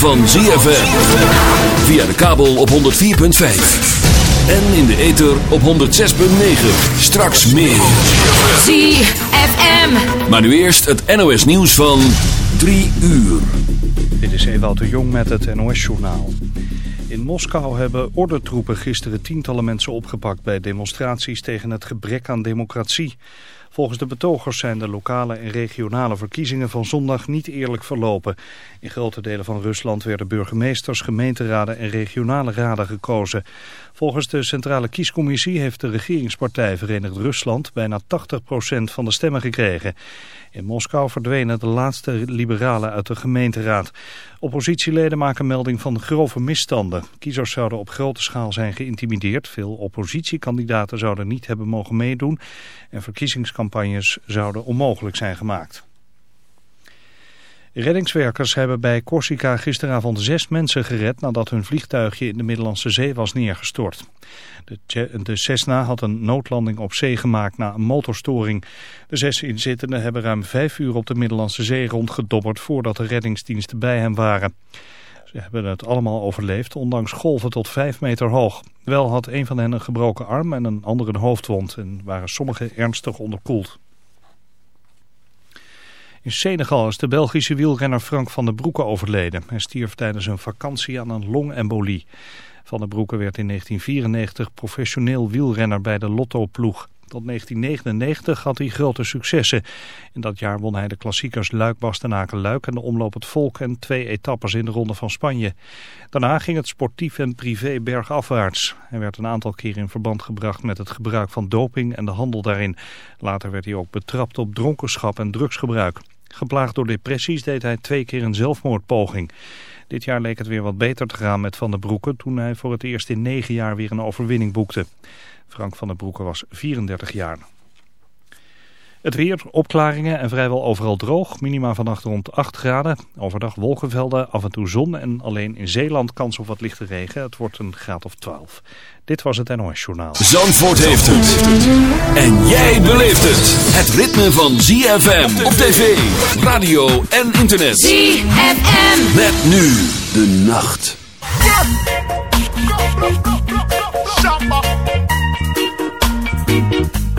van ZFM. Via de kabel op 104.5. En in de ether op 106.9. Straks meer. ZFM. Maar nu eerst het NOS nieuws van 3 uur. Dit is Ewout de Jong met het NOS-journaal. In Moskou hebben ordentroepen gisteren tientallen mensen opgepakt... bij demonstraties tegen het gebrek aan democratie. Volgens de betogers zijn de lokale en regionale verkiezingen van zondag niet eerlijk verlopen. In grote delen van Rusland werden burgemeesters, gemeenteraden en regionale raden gekozen. Volgens de Centrale Kiescommissie heeft de regeringspartij Verenigd Rusland bijna 80% van de stemmen gekregen. In Moskou verdwenen de laatste liberalen uit de gemeenteraad. Oppositieleden maken melding van grove misstanden. Kiezers zouden op grote schaal zijn geïntimideerd. Veel oppositiekandidaten zouden niet hebben mogen meedoen. En verkiezingscampagnes zouden onmogelijk zijn gemaakt. Reddingswerkers hebben bij Corsica gisteravond zes mensen gered nadat hun vliegtuigje in de Middellandse Zee was neergestort. De, Cessna had een noodlanding op zee gemaakt na een motorstoring. De zes inzittenden hebben ruim vijf uur op de Middellandse Zee rondgedobberd voordat de reddingsdiensten bij hem waren. Ze hebben het allemaal overleefd, ondanks golven tot vijf meter hoog. Wel had een van hen een gebroken arm en een ander een hoofdwond en waren sommigen ernstig onderkoeld. In Senegal is de Belgische wielrenner Frank van der Broeke overleden. Hij stierf tijdens een vakantie aan een longembolie. Van der Broeke werd in 1994 professioneel wielrenner bij de Lotto-ploeg. Tot 1999 had hij grote successen. In dat jaar won hij de klassiekers Luik, Bastenaken, Luik en de Omloop het Volk en twee etappes in de Ronde van Spanje. Daarna ging het sportief en privé bergafwaarts. Hij werd een aantal keer in verband gebracht met het gebruik van doping en de handel daarin. Later werd hij ook betrapt op dronkenschap en drugsgebruik. Geplaagd door depressies deed hij twee keer een zelfmoordpoging. Dit jaar leek het weer wat beter te gaan met Van der Broeke toen hij voor het eerst in negen jaar weer een overwinning boekte. Frank van der Broeke was 34 jaar. Het weer, opklaringen en vrijwel overal droog. Minima vannacht rond 8 graden. Overdag wolkenvelden, af en toe zon en alleen in Zeeland kans op wat lichte regen. Het wordt een graad of 12. Dit was het NOS Journaal. Zandvoort heeft het. En jij beleeft het. Het ritme van ZFM op tv, radio en internet. ZFM. Met nu de nacht.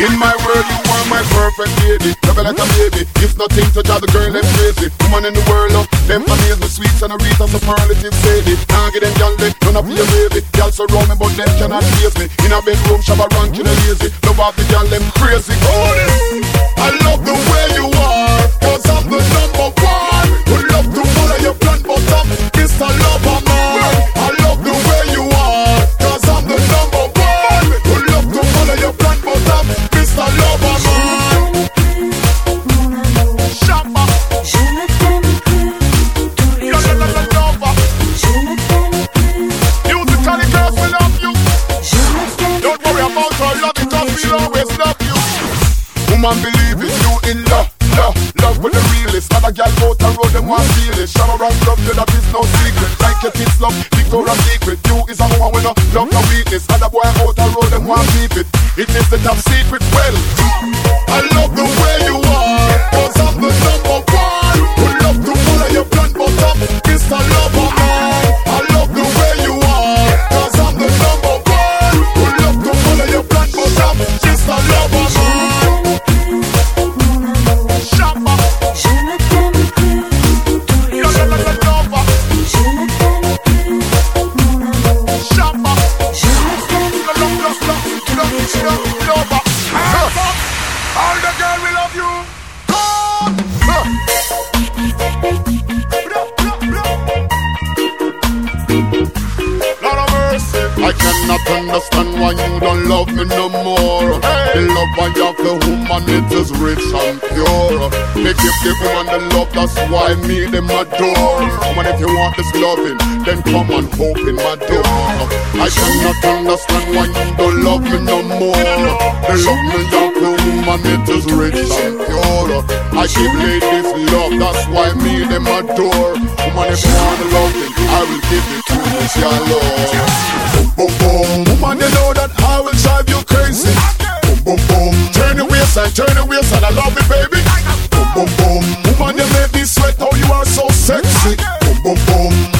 In my world, you are my perfect lady. Love like a baby. If nothing to drive the girl them crazy. Woman in the world, love them amaze me sweet and a Rita superlative sadie. Can't get them y'all none of your baby. Y'all surround me, but them cannot face me. In a bedroom, shabba ranking and lazy. Love off the y'all them crazy. Oh, I love the Woman, believe it, you in love, love, love with the realest. Other gal out the road, them want feel it. Shower around love, you that is no secret. Like your kids love, Victoria's Secret. You is a woman with no love, no weakness. Other boy out the road, them want keep it. It is the top secret. Well, cannot understand why you don't love me no more. The love I have for woman, it is rich and pure. Me give the woman the love, that's why me them adore. Woman, if you want this loving, then come and open my door. I cannot understand why you don't love me no more. The love me have for woman, it is rich and pure more. I she played this love, that's why me them adore. Woman, if you want love, me, I will give it to you, it's your love. Boom, boom, boom. Woman, you know that I will drive you crazy. Boom, boom, boom. Turn the wheels and turn the wheels and I love it, baby. Boom, boom, boom. Woman, you make me sweat, oh, you are so sexy. Boom, boom, boom.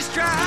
He's try.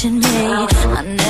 touching me. I never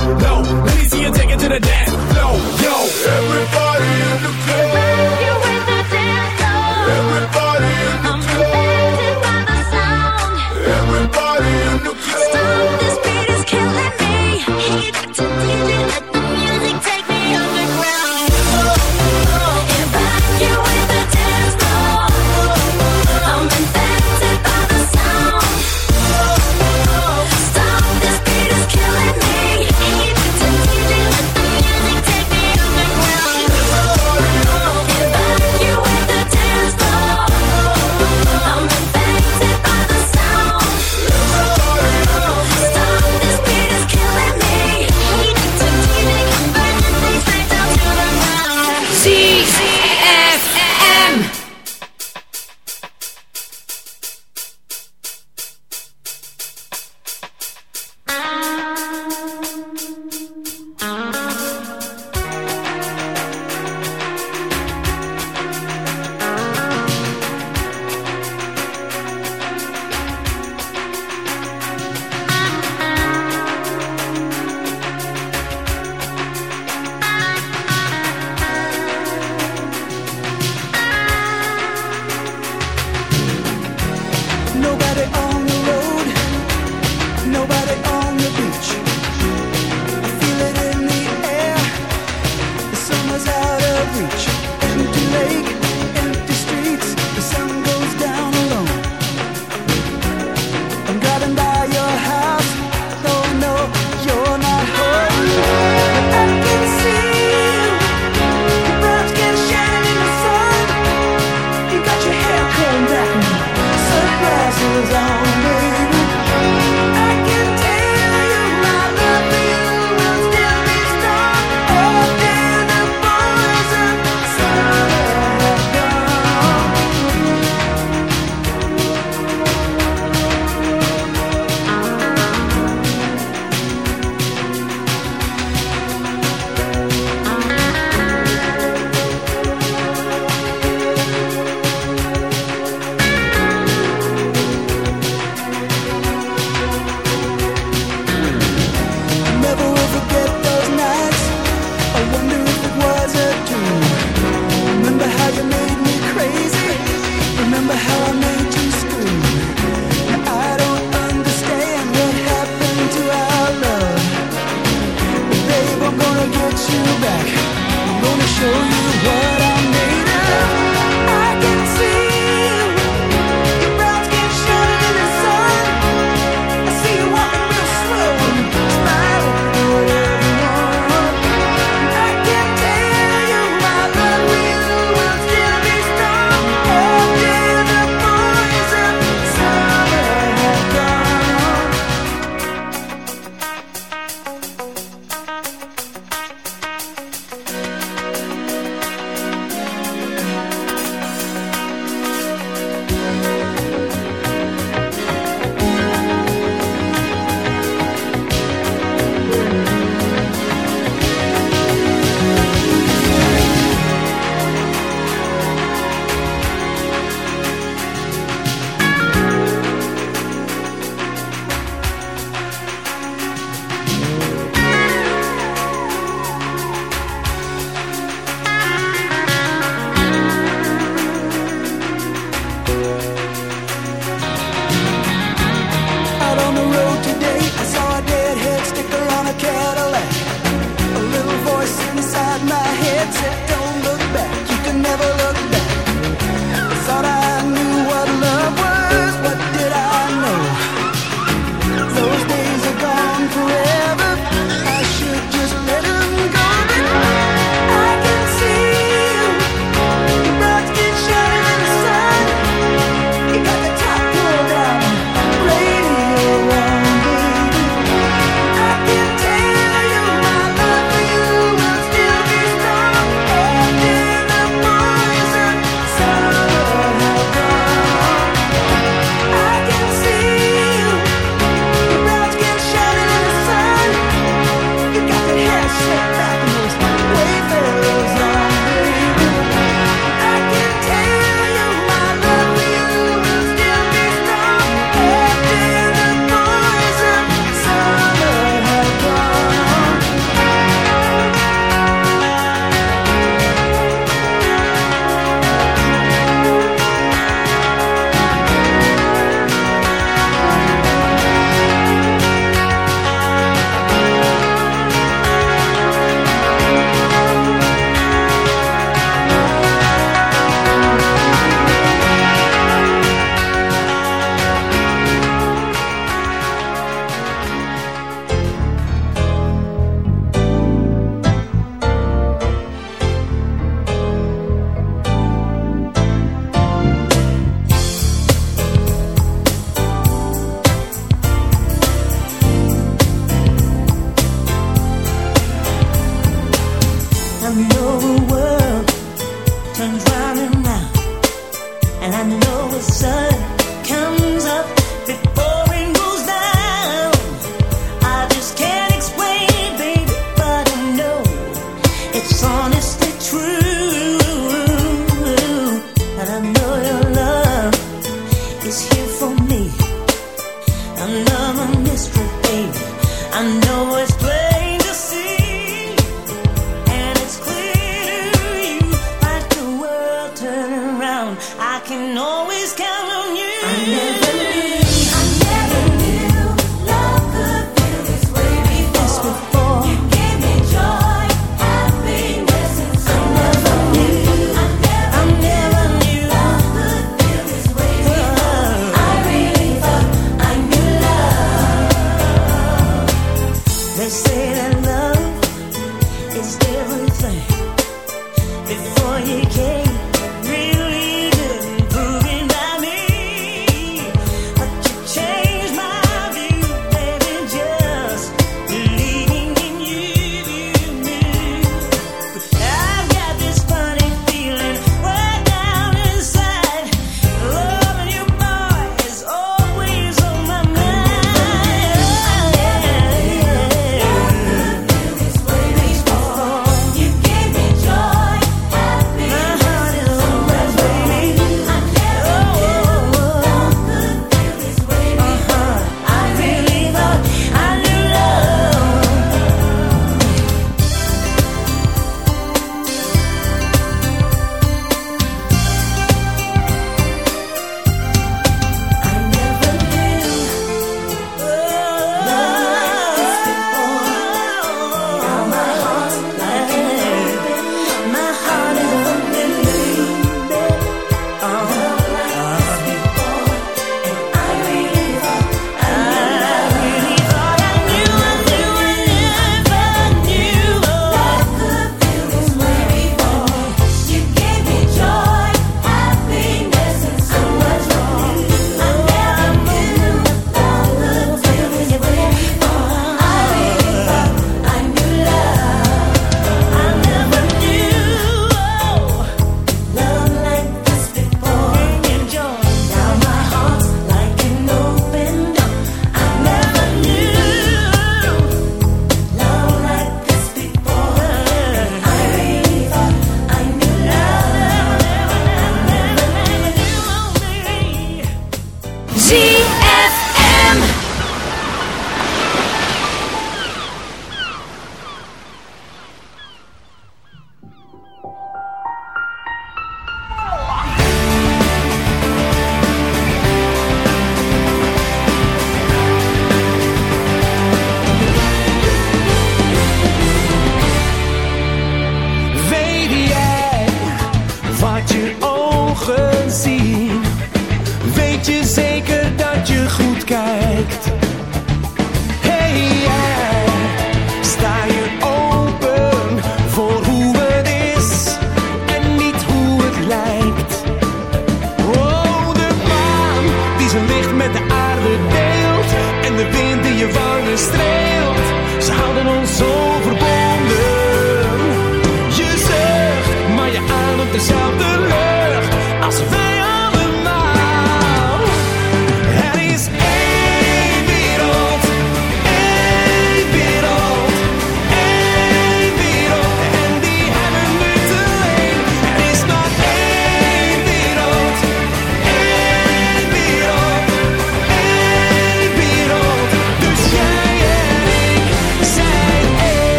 Nobody on the beat.